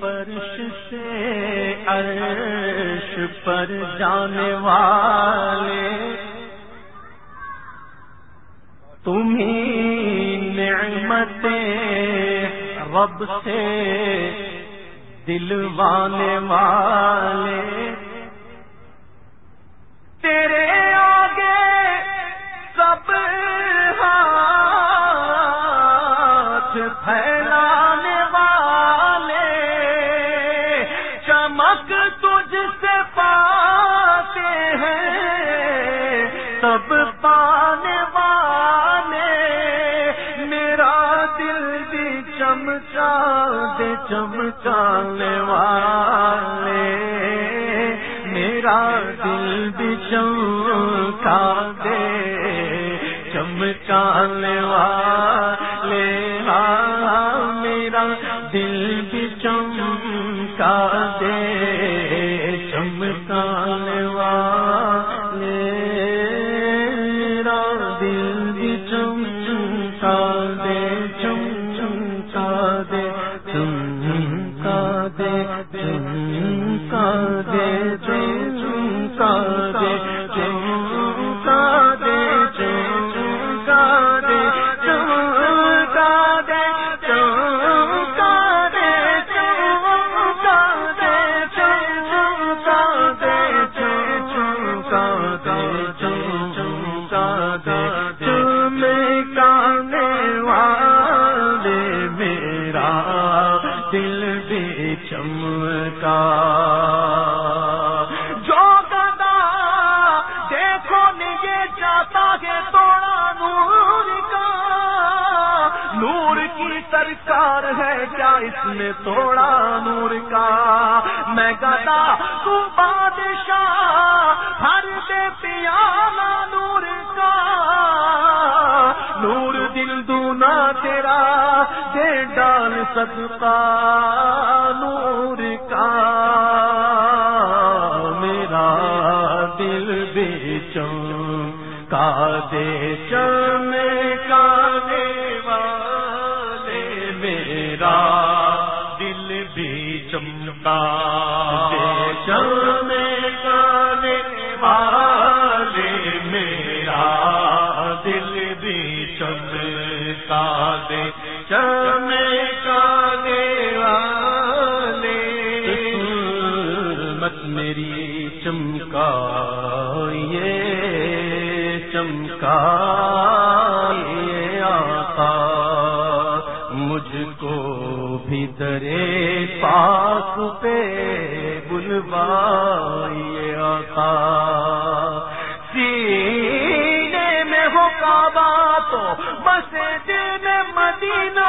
فرش سے عرش پر جانے والے تمہیں نعمت رب سے دلوانے والے تیرے آگے سب ہاتھ پھیلانے چمک تجھ سے پاتے ہیں۔ سب پانے والے، میرا دل بھی چمچا دے، چمچانے والے۔ میرا دل بھی چمکا دے چمکانے والے۔ میں توڑا نور کا میں گدا تو بادشاہ، ہر دے پیالا نور کا۔ نور دل دونا تیرا، دے ڈال سکتا نور کا۔ میرا دل بھی چمکا دے چمکانے میری چمکا یہ چمکا یہ آتا مجھ کو بھی درے پاس پہ بلوائیے آتا سینے میں ہو کعبہ تو بس دل میں مدینہ۔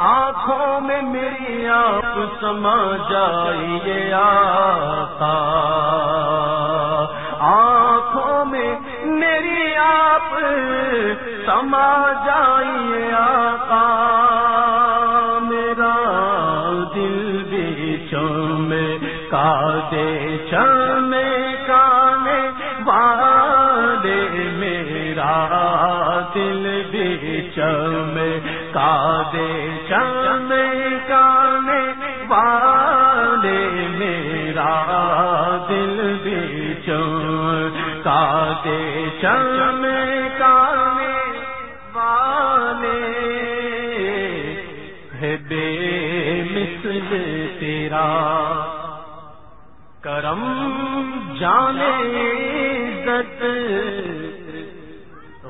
آنکھوں میں میری آپ سما جائیے آتا آنکھوں میں میری آپ سما جائیے آقا۔ کا دے چم کانے والے میرا دل بھی چم کا دے چم کانے والے میرا دل بھی چم کا دے کانے والے ہے بے مثل تیرا کرم جانے عزت،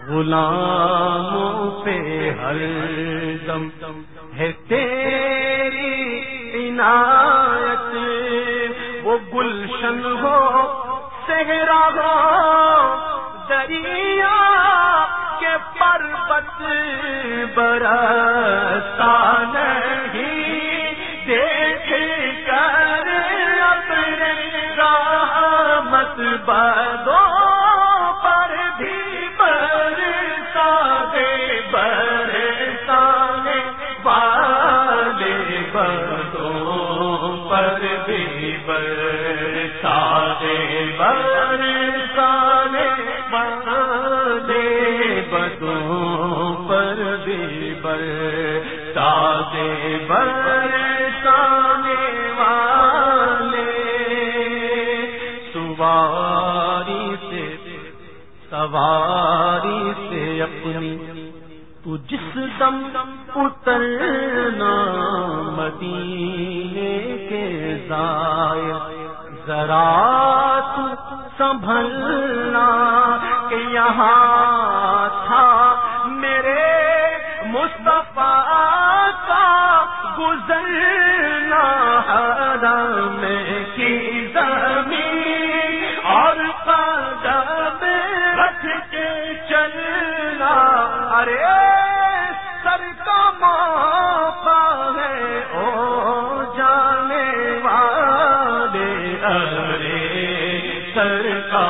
غلاموں پہ ہر دم ہے تیری عنایت۔ وہ گلشن ہو، صحرا ہو، دریا کے پربت برستا نہیں۔ بدو پر بھی برسا دے برسانے والے بدو پر بھی برسا دے برسانے والے بدو سواری سے اپنی، تو جس دم اترنا مدینے کے ذائع ذرا تو سنبھلنا کہ یہاں تھا میرے مصطفیٰ کا گزرنا سر کا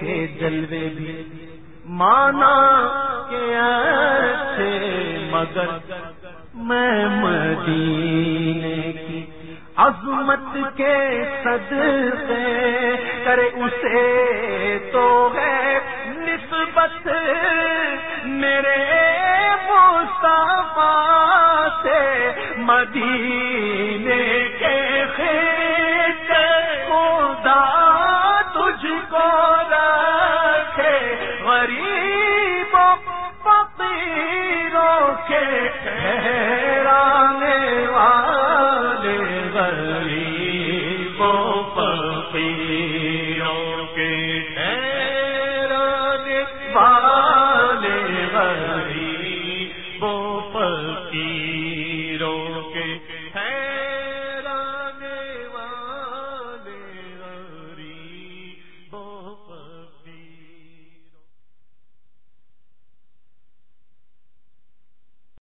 کے جلوے بھی۔ مانا کے اچھے مگر میں مدینے کی عظمت کے صدقے کرے، اسے تو ہے نسبت۔ میرے مصطفیٰ سے مدینے کے ہیں۔